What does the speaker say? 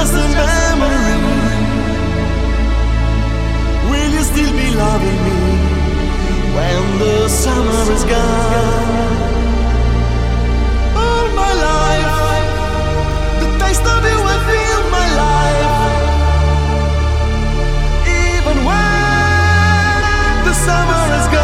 just a memory? Will you still be loving me when the summer is gone? All my life, the taste of you will fill my life. Even when the summer is gone.